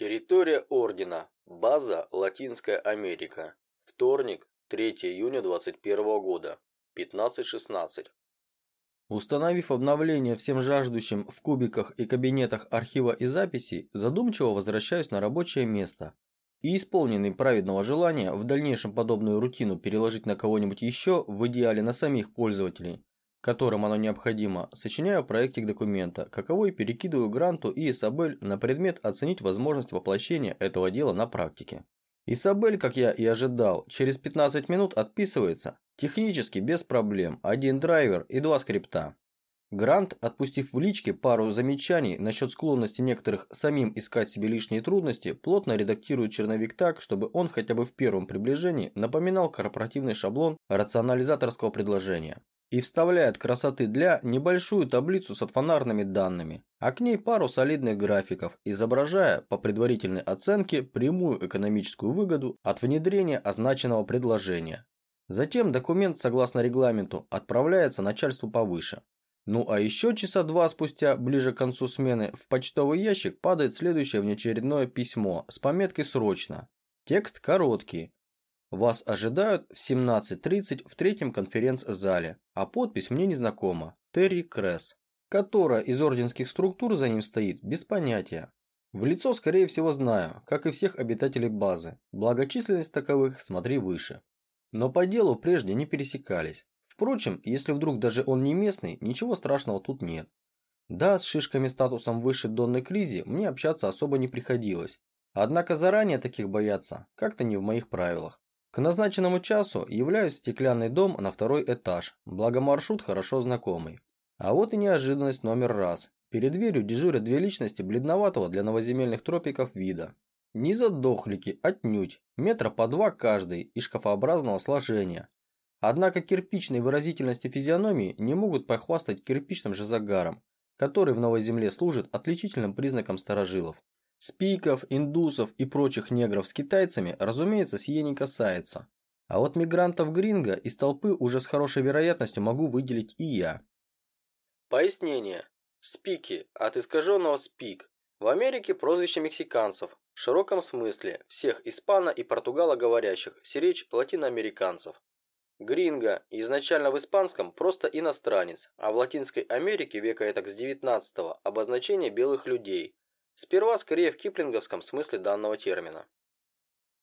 Территория Ордена. База Латинская Америка. Вторник, 3 июня 2021 года. 15.16. Установив обновление всем жаждущим в кубиках и кабинетах архива и записей, задумчиво возвращаюсь на рабочее место. И исполненный праведного желания в дальнейшем подобную рутину переложить на кого-нибудь еще, в идеале на самих пользователей, которым оно необходимо, сочиняю проектик документа, каковой перекидываю Гранту и Исабель на предмет оценить возможность воплощения этого дела на практике. Исабель, как я и ожидал, через 15 минут отписывается, технически без проблем, один драйвер и два скрипта. Грант, отпустив в личке пару замечаний насчет склонности некоторых самим искать себе лишние трудности, плотно редактирует черновик так, чтобы он хотя бы в первом приближении напоминал корпоративный шаблон рационализаторского предложения и вставляет красоты для небольшую таблицу с отфонарными данными, а к ней пару солидных графиков, изображая, по предварительной оценке, прямую экономическую выгоду от внедрения означенного предложения. Затем документ, согласно регламенту, отправляется начальству повыше. Ну а еще часа два спустя, ближе к концу смены, в почтовый ящик падает следующее внеочередное письмо с пометкой «Срочно». Текст короткий, вас ожидают в 17.30 в третьем конференц-зале, а подпись мне незнакома – Терри Кресс. Которая из орденских структур за ним стоит, без понятия. В лицо, скорее всего, знаю, как и всех обитателей базы. Благочисленность таковых смотри выше. Но по делу прежде не пересекались. Впрочем, если вдруг даже он не местный, ничего страшного тут нет. Да, с шишками статусом выше Донны Кризи мне общаться особо не приходилось. Однако заранее таких бояться как-то не в моих правилах. К назначенному часу являюсь в стеклянный дом на второй этаж, благо маршрут хорошо знакомый. А вот и неожиданность номер раз. Перед дверью дежурят две личности бледноватого для новоземельных тропиков вида. Не задохлики, отнюдь, метра по два каждый и шкафообразного сложения. Однако кирпичной выразительности физиономии не могут похвастать кирпичным же загаром, который в Новой Земле служит отличительным признаком старожилов. Спиков, индусов и прочих негров с китайцами, разумеется, сие не касается. А вот мигрантов гринго из толпы уже с хорошей вероятностью могу выделить и я. Пояснение. Спики от искаженного спик. В Америке прозвище мексиканцев, в широком смысле всех испано- и португалоговорящих, сиречь латиноамериканцев. Гринго изначально в испанском просто иностранец, а в Латинской Америке века этак с 19 обозначение белых людей – Сперва скорее в киплинговском смысле данного термина.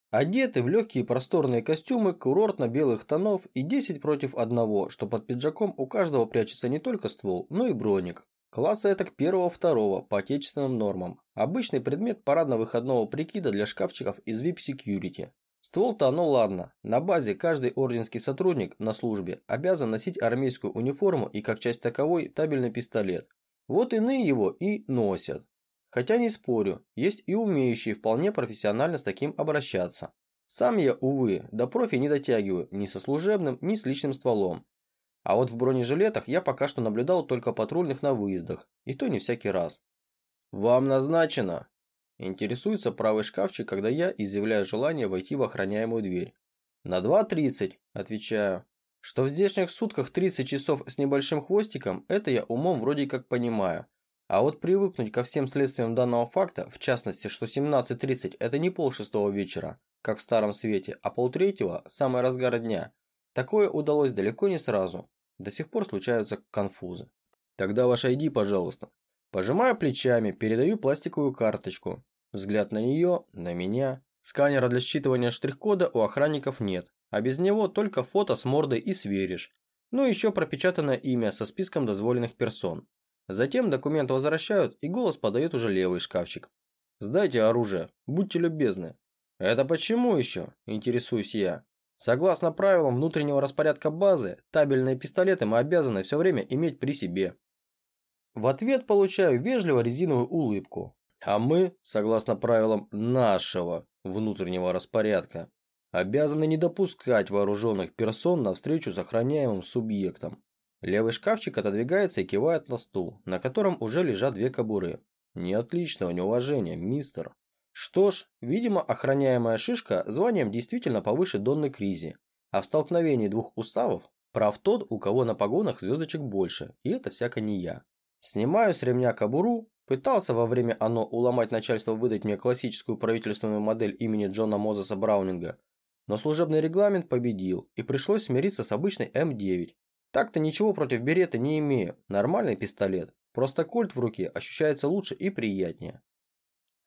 Одеты в легкие просторные костюмы курортно-белых тонов и 10 против одного, что под пиджаком у каждого прячется не только ствол, но и броник. Класса этак первого-второго по отечественным нормам. Обычный предмет парадно-выходного прикида для шкафчиков из VIP Security. Ствол-то оно ладно. На базе каждый орденский сотрудник на службе обязан носить армейскую униформу и как часть таковой табельный пистолет. Вот иные его и носят. Хотя не спорю, есть и умеющие вполне профессионально с таким обращаться. Сам я, увы, до профи не дотягиваю ни со служебным, ни с личным стволом. А вот в бронежилетах я пока что наблюдал только патрульных на выездах, и то не всякий раз. «Вам назначено!» Интересуется правый шкафчик, когда я изъявляю желание войти в охраняемую дверь. «На 2.30», отвечаю. Что в здешних сутках 30 часов с небольшим хвостиком, это я умом вроде как понимаю. А вот привыкнуть ко всем следствиям данного факта, в частности, что 17.30 это не полшестого вечера, как в Старом Свете, а полтретьего – самый разгар дня, такое удалось далеко не сразу. До сих пор случаются конфузы. Тогда ваш ID, пожалуйста. Пожимаю плечами, передаю пластиковую карточку. Взгляд на нее, на меня. Сканера для считывания штрих-кода у охранников нет, а без него только фото с мордой и сверишь. Ну и еще пропечатанное имя со списком дозволенных персон. Затем документ возвращают, и голос подает уже левый шкафчик. «Сдайте оружие, будьте любезны». «Это почему еще?» – интересуюсь я. Согласно правилам внутреннего распорядка базы, табельные пистолеты мы обязаны все время иметь при себе. В ответ получаю вежливо резиновую улыбку. А мы, согласно правилам нашего внутреннего распорядка, обязаны не допускать вооруженных персон на встречу с охраняемым субъектом. Левый шкафчик отодвигается и кивает на стул, на котором уже лежат две кобуры. Не отличного неуважения, мистер. Что ж, видимо, охраняемая шишка званием действительно повыше Донны Кризи, а в столкновении двух уставов прав тот, у кого на погонах звездочек больше, и это всяко не я. Снимаю с ремня кобуру, Пытался во время оно уломать начальство выдать мне классическую правительственную модель имени Джона Мозеса Браунинга, но служебный регламент победил, и пришлось смириться с обычной М9. Так-то ничего против берета не имею, нормальный пистолет, просто кольт в руке ощущается лучше и приятнее.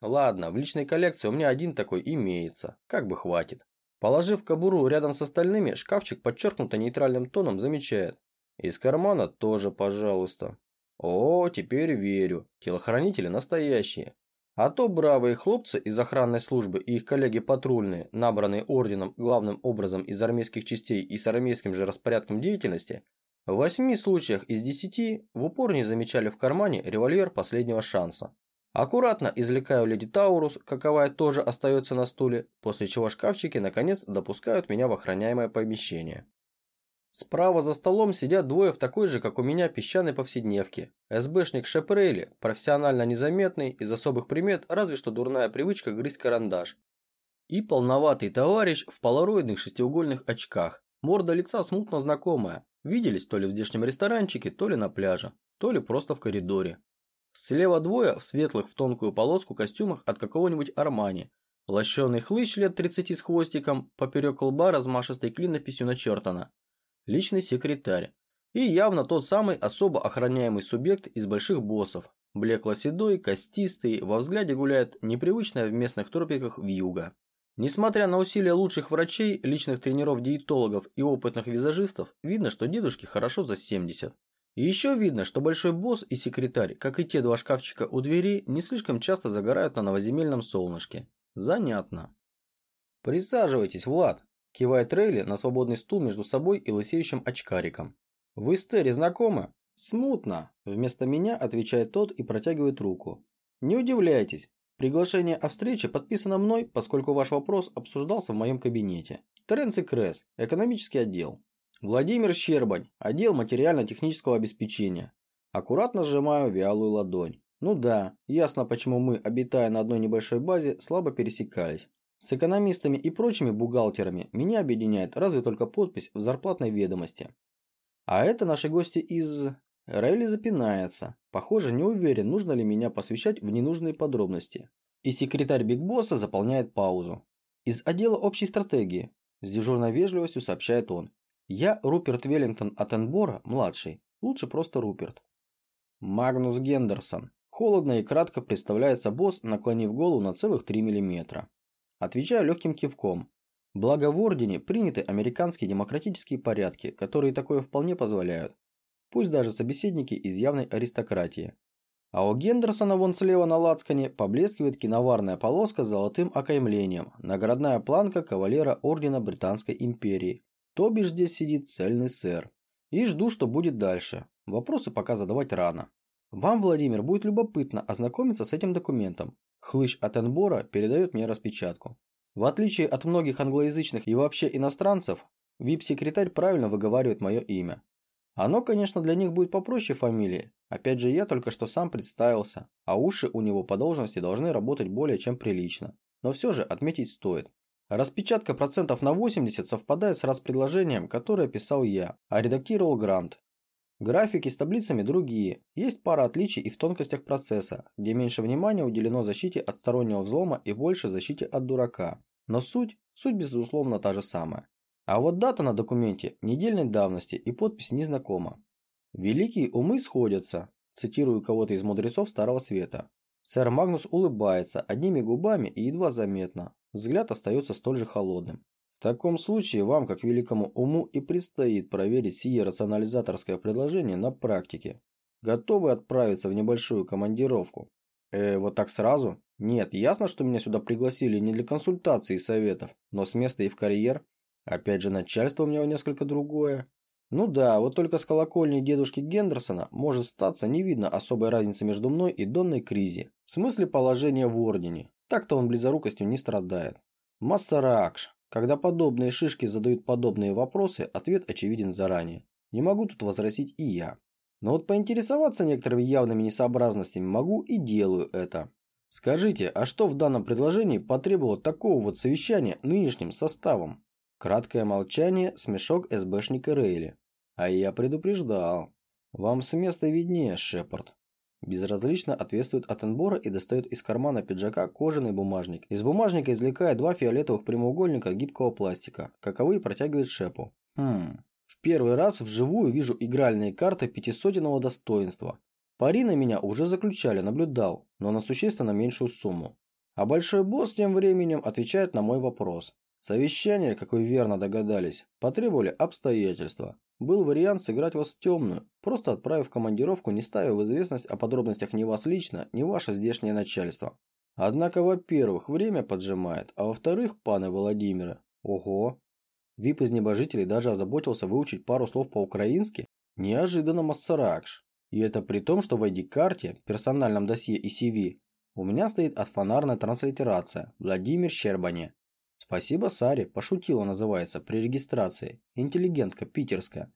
Ладно, в личной коллекции у меня один такой имеется, как бы хватит. Положив кобуру рядом с остальными, шкафчик подчеркнуто нейтральным тоном замечает. Из кармана тоже, пожалуйста. О, теперь верю. Телохранители настоящие. А то бравые хлопцы из охранной службы и их коллеги патрульные, набранные орденом главным образом из армейских частей и с армейским же распорядком деятельности, в восьми случаях из десяти в упор не замечали в кармане револьвер последнего шанса. Аккуратно извлекаю леди Таурус, каковая тоже остается на стуле, после чего шкафчики наконец допускают меня в охраняемое помещение. Справа за столом сидят двое в такой же, как у меня, песчаной повседневке. СБшник Шепрейли, профессионально незаметный, из особых примет, разве что дурная привычка грызть карандаш. И полноватый товарищ в полароидных шестиугольных очках. Морда лица смутно знакомая. Виделись то ли в здешнем ресторанчике, то ли на пляже, то ли просто в коридоре. Слева двое в светлых в тонкую полоску костюмах от какого-нибудь Армани. Лощеный хлыщ лет 30 с хвостиком, поперек лба размашистой клинописью начертано личный секретарь. И явно тот самый особо охраняемый субъект из больших боссов. Блекло-седой, костистый, во взгляде гуляет непривычная в местных тропиках вьюга. Несмотря на усилия лучших врачей, личных тренеров-диетологов и опытных визажистов, видно, что дедушке хорошо за 70. И еще видно, что большой босс и секретарь, как и те два шкафчика у двери, не слишком часто загорают на новоземельном солнышке. Занятно. Присаживайтесь, Влад, Кивает Рейли на свободный стул между собой и лысеющим очкариком. «Вы с Терри знакомы?» «Смутно», – вместо меня отвечает тот и протягивает руку. «Не удивляйтесь, приглашение о встрече подписано мной, поскольку ваш вопрос обсуждался в моем кабинете. Теренци Кресс, экономический отдел. Владимир Щербань, отдел материально-технического обеспечения. Аккуратно сжимаю вялую ладонь. Ну да, ясно, почему мы, обитая на одной небольшой базе, слабо пересекались. С экономистами и прочими бухгалтерами меня объединяет разве только подпись в зарплатной ведомости. А это наши гости из... Рейли запинается. Похоже, не уверен, нужно ли меня посвящать в ненужные подробности. И секретарь Биг Босса заполняет паузу. Из отдела общей стратегии. С дежурной вежливостью сообщает он. Я Руперт Веллингтон Аттенбора, младший. Лучше просто Руперт. Магнус Гендерсон. Холодно и кратко представляется босс, наклонив голову на целых 3 миллиметра. Отвечаю легким кивком. Благо в Ордене приняты американские демократические порядки, которые такое вполне позволяют. Пусть даже собеседники из явной аристократии. А у Гендерсона вон слева на лацкане поблескивает киноварная полоска с золотым окаймлением, наградная планка кавалера Ордена Британской империи. То бишь здесь сидит цельный сэр. И жду, что будет дальше. Вопросы пока задавать рано. Вам, Владимир, будет любопытно ознакомиться с этим документом. Хлыщ от Энбора передает мне распечатку. В отличие от многих англоязычных и вообще иностранцев, вип-секретарь правильно выговаривает мое имя. Оно, конечно, для них будет попроще фамилии. Опять же, я только что сам представился, а уши у него по должности должны работать более чем прилично. Но все же отметить стоит. Распечатка процентов на 80 совпадает с распредложением, которое писал я, а редактировал Грант. Графики с таблицами другие. Есть пара отличий и в тонкостях процесса, где меньше внимания уделено защите от стороннего взлома и больше защите от дурака. Но суть, суть безусловно та же самая. А вот дата на документе недельной давности и подпись незнакома. «Великие умы сходятся», цитирую кого-то из мудрецов Старого Света. Сэр Магнус улыбается одними губами и едва заметно. Взгляд остается столь же холодным. В таком случае вам, как великому уму, и предстоит проверить сие рационализаторское предложение на практике. Готовы отправиться в небольшую командировку? Э, вот так сразу? Нет, ясно, что меня сюда пригласили не для консультаций и советов, но с места и в карьер. Опять же, начальство у меня несколько другое. Ну да, вот только с колокольни дедушки Гендерсона может статься не видно особой разницы между мной и Донной Кризи. В смысле положения в Ордене. Так-то он близорукостью не страдает. Массаракш. Когда подобные шишки задают подобные вопросы, ответ очевиден заранее. Не могу тут возразить и я. Но вот поинтересоваться некоторыми явными несообразностями могу и делаю это. Скажите, а что в данном предложении потребовало такого вот совещания нынешним составом? Краткое молчание, смешок СБшника Рейли. А я предупреждал. Вам с места виднее, Шепард. Безразлично ответствует Аттенбора и достает из кармана пиджака кожаный бумажник. Из бумажника извлекает два фиолетовых прямоугольника гибкого пластика, каковые протягивает Шепу. Хм. В первый раз вживую вижу игральные карты пятисотенного достоинства. Пари на меня уже заключали, наблюдал, но на существенно меньшую сумму. А большой босс тем временем отвечает на мой вопрос. Совещание, как вы верно догадались, потребовали обстоятельства. Был вариант сыграть вас в темную, просто отправив командировку, не ставя в известность о подробностях ни вас лично, ни ваше здешнее начальство. Однако, во-первых, время поджимает, а во-вторых, паны Владимира. Ого! Вип из небожителей даже озаботился выучить пару слов по-украински. Неожиданно Массаракш. И это при том, что в ID-карте, персональном досье и CV у меня стоит отфонарная транслитерация Владимир Щербане. Спасибо Саре, пошутила называется при регистрации. Интеллигентка питерская.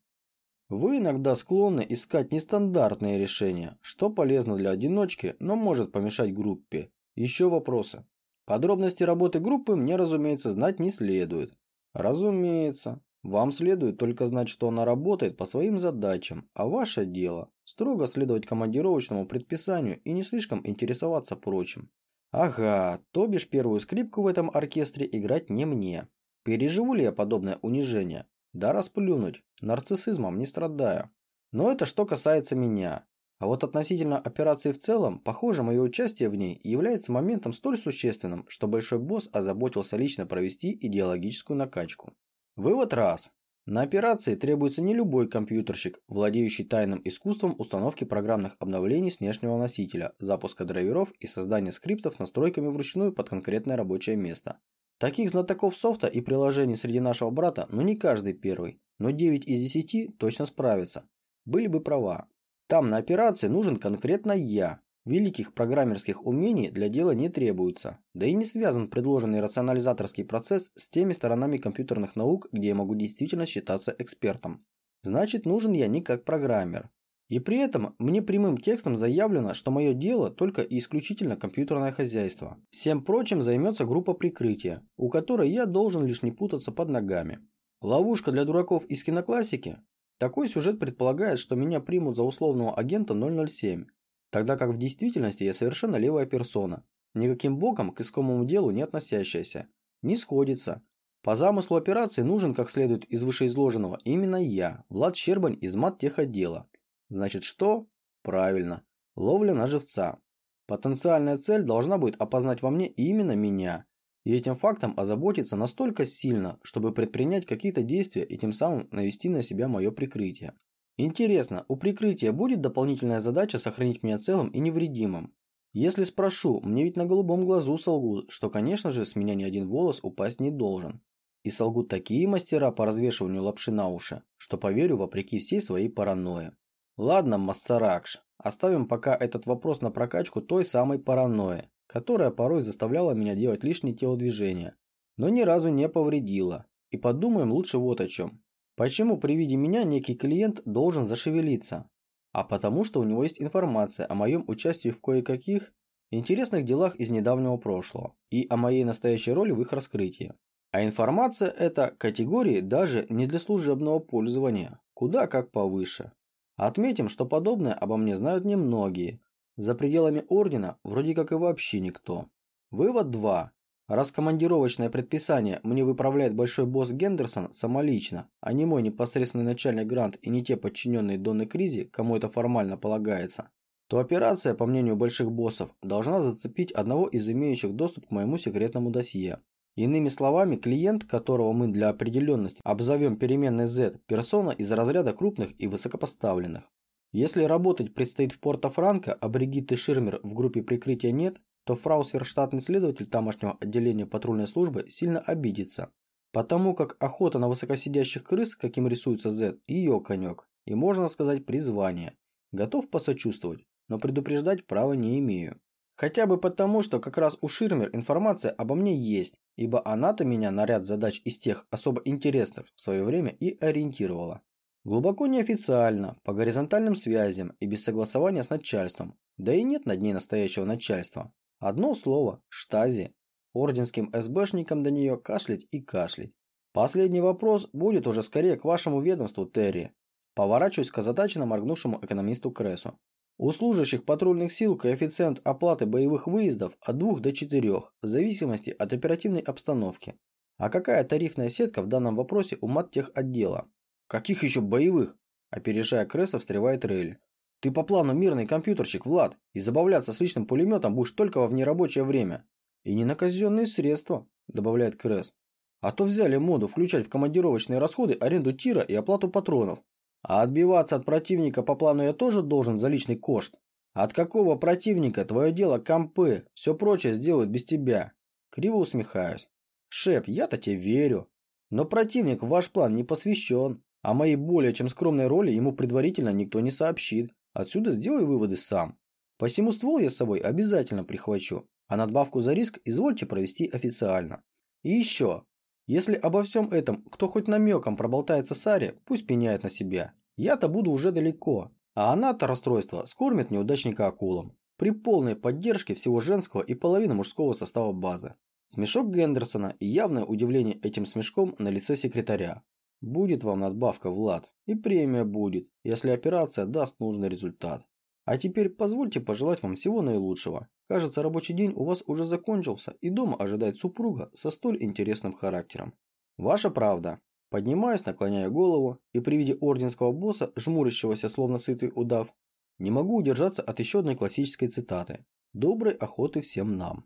Вы иногда склонны искать нестандартные решения, что полезно для одиночки, но может помешать группе. Еще вопросы. Подробности работы группы мне, разумеется, знать не следует. Разумеется. Вам следует только знать, что она работает по своим задачам, а ваше дело – строго следовать командировочному предписанию и не слишком интересоваться прочим. Ага, то бишь первую скрипку в этом оркестре играть не мне. Переживу ли я подобное унижение? Да расплюнуть, нарциссизмом не страдаю. Но это что касается меня. А вот относительно операции в целом, похоже, мое участие в ней является моментом столь существенным, что большой босс озаботился лично провести идеологическую накачку. Вывод раз. На операции требуется не любой компьютерщик, владеющий тайным искусством установки программных обновлений с внешнего носителя, запуска драйверов и создания скриптов с настройками вручную под конкретное рабочее место. Таких знатоков софта и приложений среди нашего брата, ну не каждый первый, но 9 из 10 точно справятся. Были бы права. Там на операции нужен конкретно я, Великих программерских умений для дела не требуется, да и не связан предложенный рационализаторский процесс с теми сторонами компьютерных наук, где я могу действительно считаться экспертом. Значит, нужен я не как программер. И при этом мне прямым текстом заявлено, что мое дело только и исключительно компьютерное хозяйство. Всем прочим займется группа прикрытия, у которой я должен лишь не путаться под ногами. Ловушка для дураков из киноклассики? Такой сюжет предполагает, что меня примут за условного агента 007, Тогда как в действительности я совершенно левая персона, никаким боком к искомому делу не относящаяся. Не сходится. По замыслу операции нужен, как следует из вышеизложенного, именно я, Влад Щербань из мат-техотдела. Значит что? Правильно. Ловля на живца. Потенциальная цель должна будет опознать во мне именно меня. И этим фактом озаботиться настолько сильно, чтобы предпринять какие-то действия и тем самым навести на себя мое прикрытие. Интересно, у прикрытия будет дополнительная задача сохранить меня целым и невредимым? Если спрошу, мне ведь на голубом глазу солгут, что, конечно же, с меня ни один волос упасть не должен. И солгут такие мастера по развешиванию лапши на уши, что поверю вопреки всей своей паранойи. Ладно, Массаракш, оставим пока этот вопрос на прокачку той самой паранойи, которая порой заставляла меня делать лишние телодвижения, но ни разу не повредила. И подумаем лучше вот о чем. Почему при виде меня некий клиент должен зашевелиться? А потому что у него есть информация о моем участии в кое-каких интересных делах из недавнего прошлого и о моей настоящей роли в их раскрытии. А информация эта категории даже не для служебного пользования, куда как повыше. Отметим, что подобное обо мне знают немногие. За пределами ордена вроде как и вообще никто. Вывод 2. Раз командировочное предписание мне выправляет большой босс Гендерсон самолично, а не мой непосредственный начальник Грант и не те подчиненные Донны Кризи, кому это формально полагается, то операция, по мнению больших боссов, должна зацепить одного из имеющих доступ к моему секретному досье. Иными словами, клиент, которого мы для определенности обзовем переменной Z, персона из разряда крупных и высокопоставленных. Если работать предстоит в Порто-Франко, а Бригитты Ширмер в группе прикрытия нет, то фраусер штатный следователь тамошнего отделения патрульной службы сильно обидится. Потому как охота на высокосидящих крыс, каким рисуется Z, ее конек, и можно сказать призвание. Готов посочувствовать, но предупреждать права не имею. Хотя бы потому, что как раз у Ширмер информация обо мне есть, ибо она-то меня на ряд задач из тех особо интересных в свое время и ориентировала. Глубоко неофициально, по горизонтальным связям и без согласования с начальством, да и нет над ней настоящего начальства. Одно слово – штази. Орденским СБшникам до нее кашлять и кашлять. Последний вопрос будет уже скорее к вашему ведомству, Терри. Поворачиваюсь к озадаченно моргнувшему экономисту Крессу. У служащих патрульных сил коэффициент оплаты боевых выездов от 2 до 4, в зависимости от оперативной обстановки. А какая тарифная сетка в данном вопросе у маттех-отдела? Каких еще боевых? Опережая Кресса, встревает Рейль. Ты по плану мирный компьютерщик, Влад, и забавляться с личным пулеметом будешь только во внерабочее время. И не на казенные средства, добавляет Кресс. А то взяли моду включать в командировочные расходы аренду тира и оплату патронов. А отбиваться от противника по плану я тоже должен за личный кошт. От какого противника твое дело компы, все прочее сделают без тебя. Криво усмехаюсь. Шеп, я-то тебе верю. Но противник в ваш план не посвящен. А моей более чем скромной роли ему предварительно никто не сообщит. Отсюда сделай выводы сам. Посему ствол я с собой обязательно прихвачу, а надбавку за риск извольте провести официально. И еще, если обо всем этом кто хоть намеком проболтается Саре, пусть пеняет на себя. Я-то буду уже далеко, а она-то расстройство скормит неудачника акулам. При полной поддержке всего женского и половины мужского состава базы. Смешок Гендерсона и явное удивление этим смешком на лице секретаря. Будет вам надбавка, Влад, и премия будет, если операция даст нужный результат. А теперь позвольте пожелать вам всего наилучшего. Кажется, рабочий день у вас уже закончился, и дома ожидает супруга со столь интересным характером. Ваша правда. Поднимаюсь, наклоняя голову, и при виде орденского босса, жмурящегося словно сытый удав, не могу удержаться от еще одной классической цитаты. Доброй охоты всем нам.